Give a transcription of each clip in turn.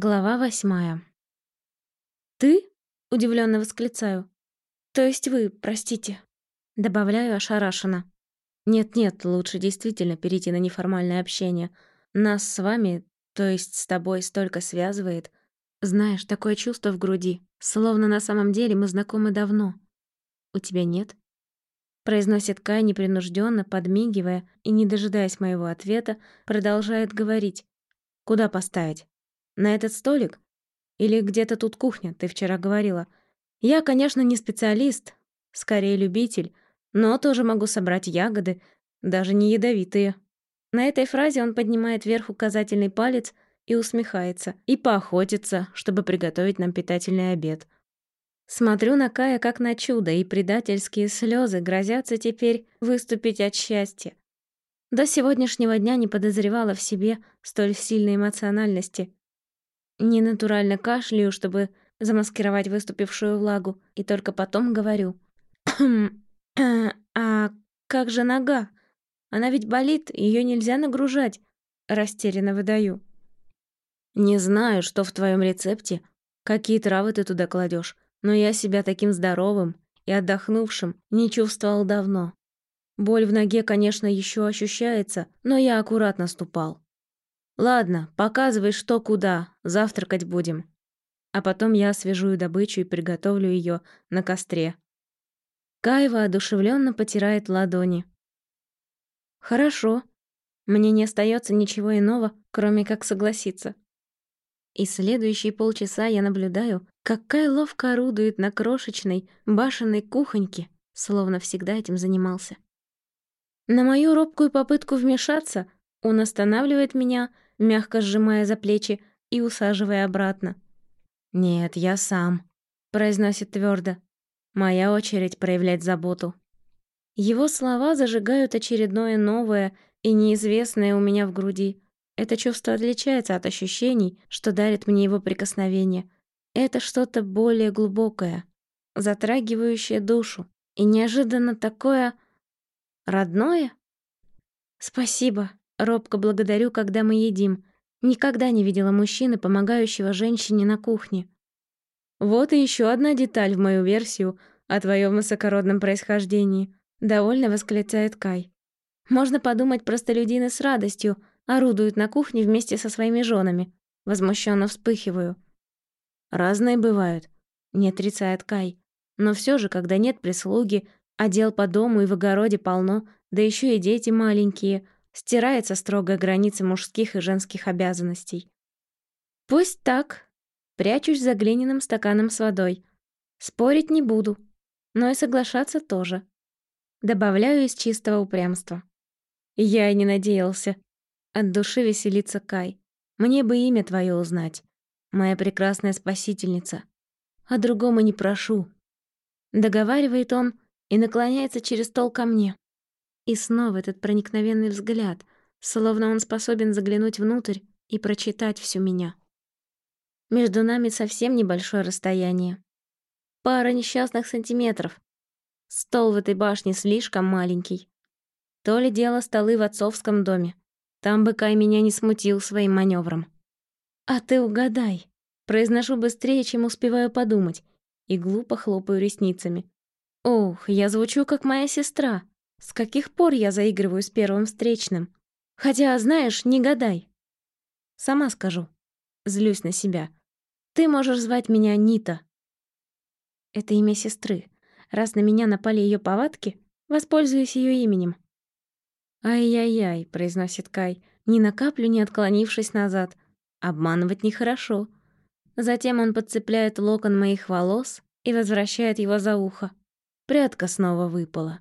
Глава восьмая. «Ты?» — удивленно восклицаю. «То есть вы, простите?» Добавляю ошарашенно. «Нет-нет, лучше действительно перейти на неформальное общение. Нас с вами, то есть с тобой, столько связывает. Знаешь, такое чувство в груди, словно на самом деле мы знакомы давно. У тебя нет?» Произносит Кай непринужденно, подмигивая, и, не дожидаясь моего ответа, продолжает говорить. «Куда поставить?» На этот столик? Или где-то тут кухня, ты вчера говорила. Я, конечно, не специалист, скорее любитель, но тоже могу собрать ягоды, даже не ядовитые. На этой фразе он поднимает вверх указательный палец и усмехается, и поохотится, чтобы приготовить нам питательный обед. Смотрю на Кая как на чудо, и предательские слезы грозятся теперь выступить от счастья. До сегодняшнего дня не подозревала в себе столь сильной эмоциональности. Ненатурально кашляю, чтобы замаскировать выступившую влагу, и только потом говорю. «А как же нога? Она ведь болит, ее нельзя нагружать», — растерянно выдаю. «Не знаю, что в твоем рецепте, какие травы ты туда кладешь, но я себя таким здоровым и отдохнувшим не чувствовал давно. Боль в ноге, конечно, еще ощущается, но я аккуратно ступал. «Ладно, показывай, что куда, завтракать будем». А потом я освежую добычу и приготовлю ее на костре. Кайва одушевленно потирает ладони. «Хорошо. Мне не остается ничего иного, кроме как согласиться». И следующие полчаса я наблюдаю, как Кай ловко орудует на крошечной, башенной кухоньке, словно всегда этим занимался. На мою робкую попытку вмешаться он останавливает меня мягко сжимая за плечи и усаживая обратно. «Нет, я сам», — произносит твердо. «Моя очередь проявлять заботу». Его слова зажигают очередное новое и неизвестное у меня в груди. Это чувство отличается от ощущений, что дарит мне его прикосновение. Это что-то более глубокое, затрагивающее душу и неожиданно такое родное. «Спасибо», Робко благодарю, когда мы едим. Никогда не видела мужчины, помогающего женщине на кухне. Вот и еще одна деталь в мою версию о твоем высокородном происхождении. Довольно восклицает Кай. Можно подумать, простолюдины с радостью орудуют на кухне вместе со своими женами. Возмущенно вспыхиваю. Разные бывают, не отрицает Кай. Но все же, когда нет прислуги, а дел по дому и в огороде полно, да еще и дети маленькие — Стирается строгая граница мужских и женских обязанностей. Пусть так. Прячусь за глиняным стаканом с водой. Спорить не буду, но и соглашаться тоже. Добавляю из чистого упрямства. Я и не надеялся. От души веселится Кай. Мне бы имя твое узнать. Моя прекрасная спасительница. О другом и не прошу. Договаривает он и наклоняется через стол ко мне. И снова этот проникновенный взгляд, словно он способен заглянуть внутрь и прочитать всю меня. Между нами совсем небольшое расстояние. Пара несчастных сантиметров. Стол в этой башне слишком маленький. То ли дело столы в отцовском доме. Там бы Кай меня не смутил своим маневром. «А ты угадай!» Произношу быстрее, чем успеваю подумать, и глупо хлопаю ресницами. «Ох, я звучу, как моя сестра!» С каких пор я заигрываю с первым встречным? Хотя, знаешь, не гадай. Сама скажу. Злюсь на себя. Ты можешь звать меня Нита. Это имя сестры. Раз на меня напали ее повадки, воспользуюсь ее именем. «Ай-яй-яй», — произносит Кай, ни на каплю не отклонившись назад. «Обманывать нехорошо». Затем он подцепляет локон моих волос и возвращает его за ухо. Прядка снова выпала.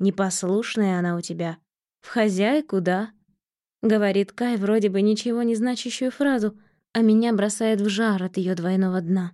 Непослушная она у тебя. В хозяйку, да?» Говорит Кай вроде бы ничего не значащую фразу, а меня бросает в жар от ее двойного дна.